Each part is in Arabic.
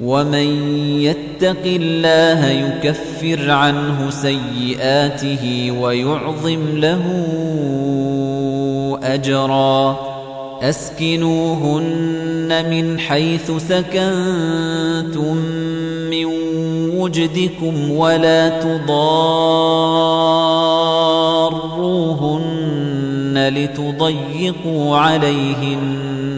وَمَن يَتَّقِ اللَّهَ يُكَفِّرْ عَنْهُ سَيِّئَاتِهِ وَيُعْظِمْ لَهُ أَجْرًا أَسْكِنُوهُنَّ مِنْ حَيْثُ سَكَنتُم مِّن وُجْدِكُمْ وَلَا تُضَارُّوهُنَّ لِتُضَيِّقُوا عَلَيْهِنَّ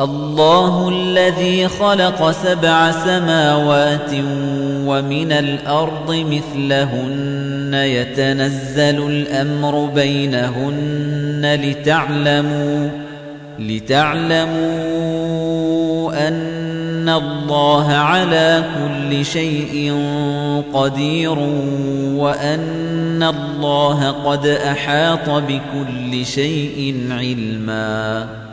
الله الذي خلق سبع سماوات ومن الأرض مثلهن. يتنزل الأمر بينهن لتعلموا لتعلموا أن الله على كل شيء قدير وأن الله قد أحاط بكل شيء علمًا.